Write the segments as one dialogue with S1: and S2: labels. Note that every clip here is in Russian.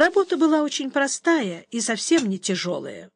S1: Работа была очень простая и совсем не тяжелая.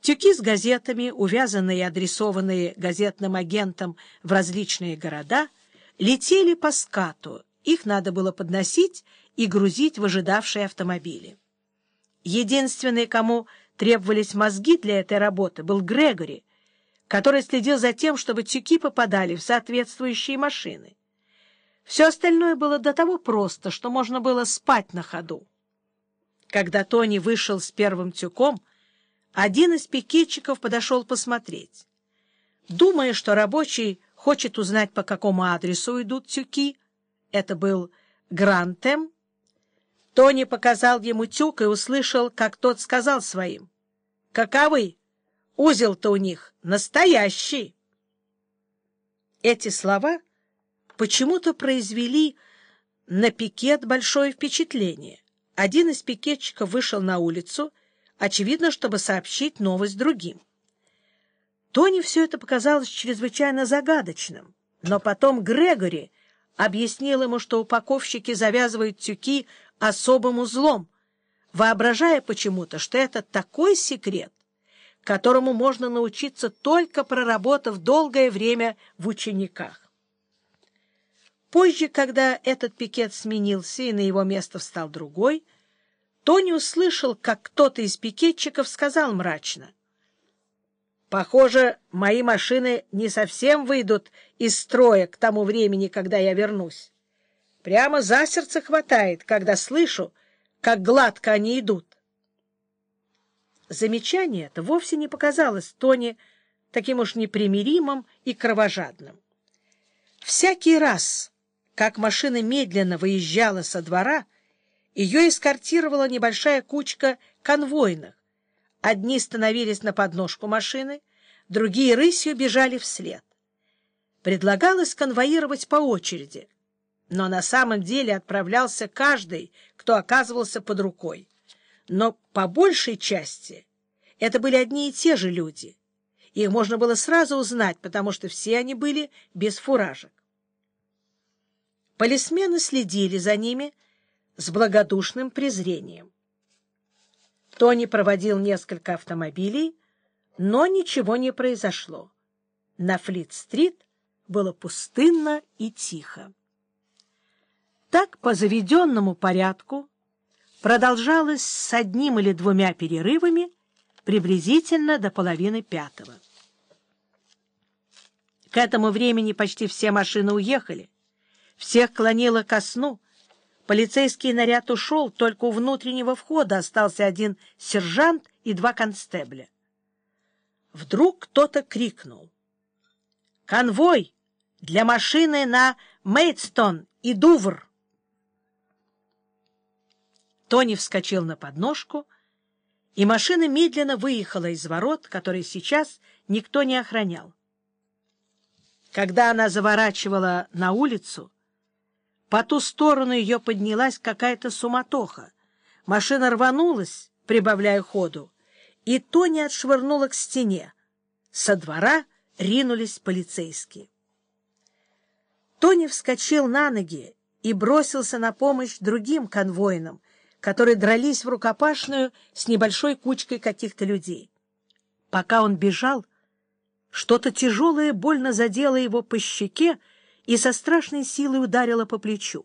S1: Тюки с газетами, увязанные и адресованные газетным агентам в различные города, летели по скату, их надо было подносить и грузить в ожидавшие автомобили. Единственный, кому требовались мозги для этой работы, был Грегори, который следил за тем, чтобы тюки попадали в соответствующие машины. Все остальное было до того просто, что можно было спать на ходу. Когда Тони вышел с первым тюком, один из пикетчиков подошел посмотреть. Думая, что рабочий хочет узнать, по какому адресу идут тюки, это был Грантем, Тони показал ему тюк и услышал, как тот сказал своим. — Каковы? Узел-то у них настоящий. Эти слова почему-то произвели на пикет большое впечатление. Один из пикетчиков вышел на улицу, очевидно, чтобы сообщить новость другим. Тони все это показалось чрезвычайно загадочным, но потом Грегори объяснил ему, что упаковщики завязывают тюки особым узлом, воображая почему-то, что это такой секрет, которому можно научиться только проработав долгое время в учениках. Позже, когда этот пикет сменился и на его место встал другой, Тони услышал, как кто-то из пикетчиков сказал мрачно. «Похоже, мои машины не совсем выйдут из строя к тому времени, когда я вернусь. Прямо за сердце хватает, когда слышу, как гладко они идут». Замечание это вовсе не показалось Тони таким уж непримиримым и кровожадным. Всякий раз как машина медленно выезжала со двора, ее эскортировала небольшая кучка конвойных. Одни становились на подножку машины, другие рысью бежали вслед. Предлагалось конвоировать по очереди, но на самом деле отправлялся каждый, кто оказывался под рукой. Но по большей части это были одни и те же люди. Их можно было сразу узнать, потому что все они были без фуражек. Полисмены следили за ними с благодушным презрением. Тони проводил несколько автомобилей, но ничего не произошло. На Флит-стрит было пустынно и тихо. Так, по заведенному порядку, продолжалось с одним или двумя перерывами приблизительно до половины пятого. К этому времени почти все машины уехали, всех клонило ко сну. Полицейский наряд ушел, только у внутреннего входа остался один сержант и два констебля. Вдруг кто-то крикнул. «Конвой! Для машины на Мейдстон и Дувр!» Тони вскочил на подножку, и машина медленно выехала из ворот, которые сейчас никто не охранял. Когда она заворачивала на улицу, по ту сторону ее поднялась какая-то суматоха. Машина рванулась, прибавляя ходу, и Тони отшвырнула к стене. Со двора ринулись полицейские. Тони вскочил на ноги и бросился на помощь другим конвоинам, которые дрались в рукопашную с небольшой кучкой каких-то людей. Пока он бежал, что-то тяжелое больно задело его по щеке, и со страшной силой ударила по плечу.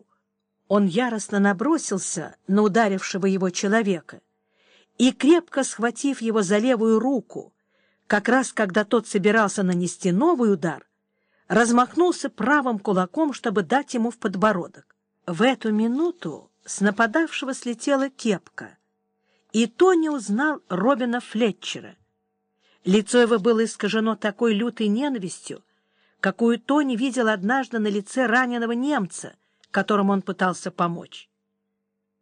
S1: Он яростно набросился на ударившего его человека и, крепко схватив его за левую руку, как раз когда тот собирался нанести новый удар, размахнулся правым кулаком, чтобы дать ему в подбородок. В эту минуту с нападавшего слетела кепка, и Тони узнал Робина Флетчера. Лицо его было искажено такой лютой ненавистью, какую Тони видел однажды на лице раненого немца, которому он пытался помочь.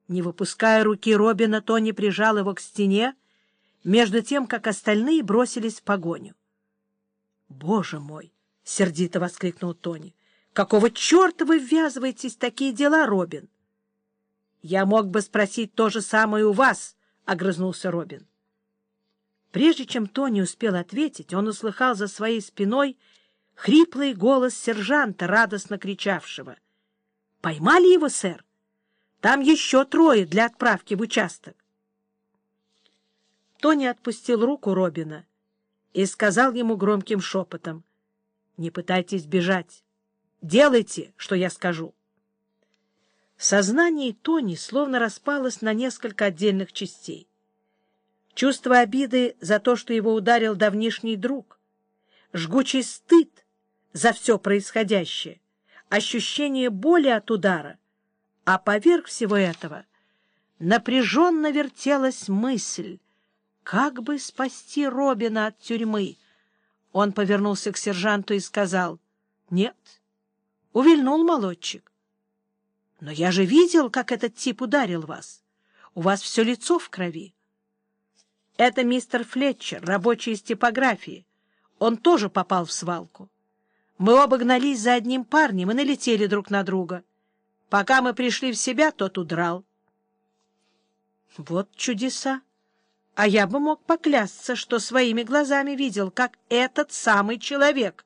S1: Не выпуская руки Робина, Тони прижал его к стене, между тем, как остальные бросились в погоню. «Боже мой!» — сердито воскликнул Тони. «Какого черта вы ввязываетесь в такие дела, Робин?» «Я мог бы спросить то же самое у вас», — огрызнулся Робин. Прежде чем Тони успел ответить, он услыхал за своей спиной — хриплый голос сержанта, радостно кричавшего. — Поймали его, сэр? Там еще трое для отправки в участок. Тони отпустил руку Робина и сказал ему громким шепотом, «Не пытайтесь бежать. Делайте, что я скажу». Сознание Тони словно распалось на несколько отдельных частей. Чувство обиды за то, что его ударил давнишний друг, жгучий стыд за все происходящее, ощущение боли от удара, а поверх всего этого напряженно вертелась мысль, как бы спасти Робина от тюрьмы. Он повернулся к сержанту и сказал, «Нет, увильнул молодчик. Но я же видел, как этот тип ударил вас. У вас все лицо в крови. Это мистер Флетчер, рабочий из типографии. Он тоже попал в свалку. Мы оба гнались за одним парнем и налетели друг на друга. Пока мы пришли в себя, тот удрал. Вот чудеса! А я бы мог поклясться, что своими глазами видел, как этот самый человек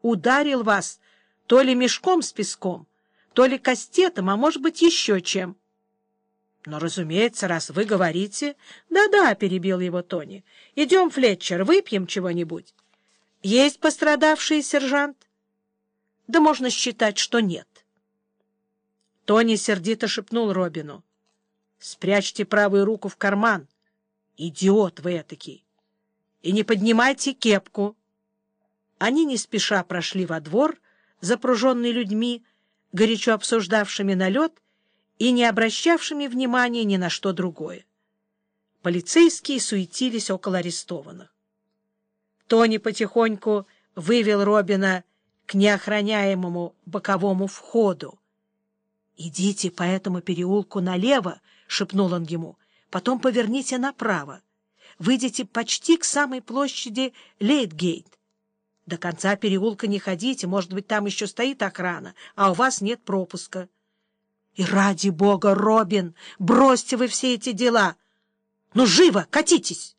S1: ударил вас то ли мешком с песком, то ли кастетом, а может быть еще чем. Но, разумеется, раз вы говорите... Да-да, — перебил его Тони. — Идем, Флетчер, выпьем чего-нибудь. Есть пострадавший сержант? Да можно считать, что нет. Тони сердито шепнул Робину. — Спрячьте правую руку в карман. Идиот вы этакий! И не поднимайте кепку. Они не спеша прошли во двор, запруженный людьми, горячо обсуждавшими налет и не обращавшими внимания ни на что другое. Полицейские суетились около арестованных. Тони потихоньку вывел Робина к неохраняемому боковому входу. — Идите по этому переулку налево, — шепнул он ему, — потом поверните направо. Выйдите почти к самой площади Лейтгейт. До конца переулка не ходите, может быть, там еще стоит охрана, а у вас нет пропуска. И ради бога, Робин, бросьте вы все эти дела. Ну, живо, катитесь!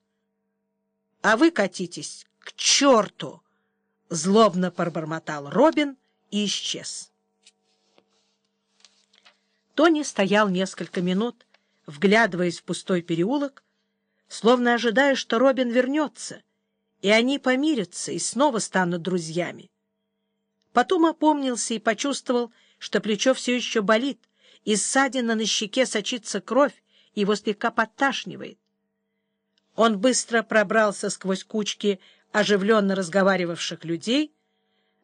S1: А вы катитесь к черту! Злобно пробормотал Робин и исчез. Тони стоял несколько минут, вглядываясь в пустой переулок, словно ожидая, что Робин вернется, и они помирятся и снова станут друзьями. Потом опомнился и почувствовал, что плечо все еще болит, из ссадина на щеке сочится кровь, его слегка подташнивает. Он быстро пробрался сквозь кучки оживленно разговаривавших людей,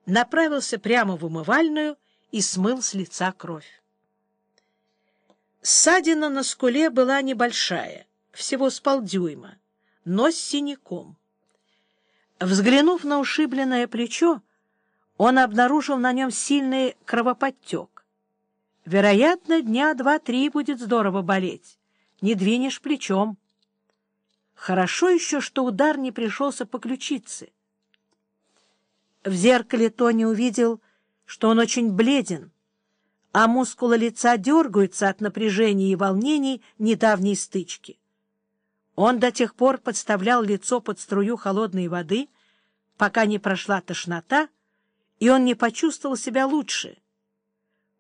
S1: направился прямо в умывальную и смыл с лица кровь. Ссадина на скуле была небольшая, всего с полдюйма, но с синяком. Взглянув на ушибленное плечо, он обнаружил на нем сильный кровоподтек. Вероятно, дня два-три будет здорово болеть. Не двинешь плечом. Хорошо еще, что удар не пришелся по ключице. В зеркале Тони увидел, что он очень бледен, а мускулы лица дергаются от напряжения и волнений недавней стычки. Он до тех пор подставлял лицо под струю холодной воды, пока не прошла тошнота, и он не почувствовал себя лучше —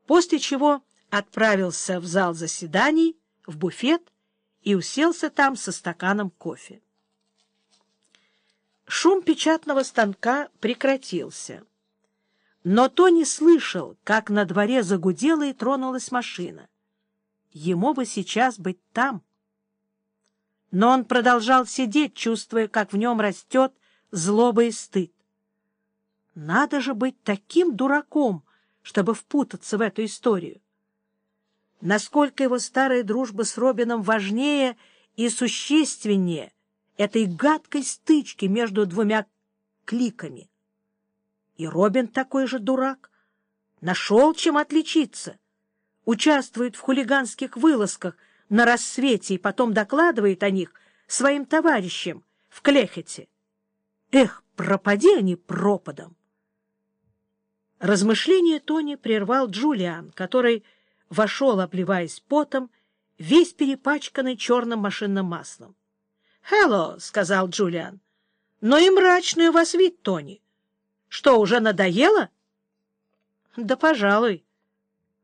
S1: после чего отправился в зал заседаний, в буфет и уселся там со стаканом кофе. Шум печатного станка прекратился. Но Тони слышал, как на дворе загудела и тронулась машина. Ему бы сейчас быть там. Но он продолжал сидеть, чувствуя, как в нем растет злоба и стыд. Надо же быть таким дураком, чтобы впутаться в эту историю. Насколько его старая дружба с Робином важнее и существеннее этой гадкой стычки между двумя кликами. И Робин такой же дурак. Нашел чем отличиться. Участвует в хулиганских вылазках на рассвете и потом докладывает о них своим товарищам в Клехете. Эх, пропади они пропадом! Размышление Тони прервал Джулиан, который вошел, обливаясь потом, весь перепачканный черным машинным маслом. «Хелло», — сказал Джулиан. «Но и мрачный у вас вид, Тони. Что, уже надоело?» «Да, пожалуй.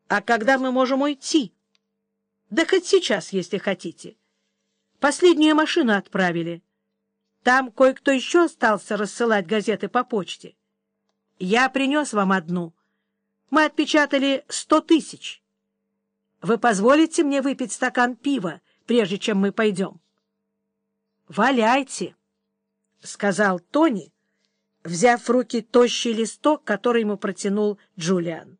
S1: А когда мы можем уйти?» Да хоть сейчас, если хотите. Последнюю машину отправили. Там кое-кто еще остался рассылать газеты по почте. Я принес вам одну. Мы отпечатали сто тысяч. Вы позволите мне выпить стакан пива, прежде чем мы пойдем? — Валяйте, — сказал Тони, взяв в руки тощий листок, который ему протянул Джулиан.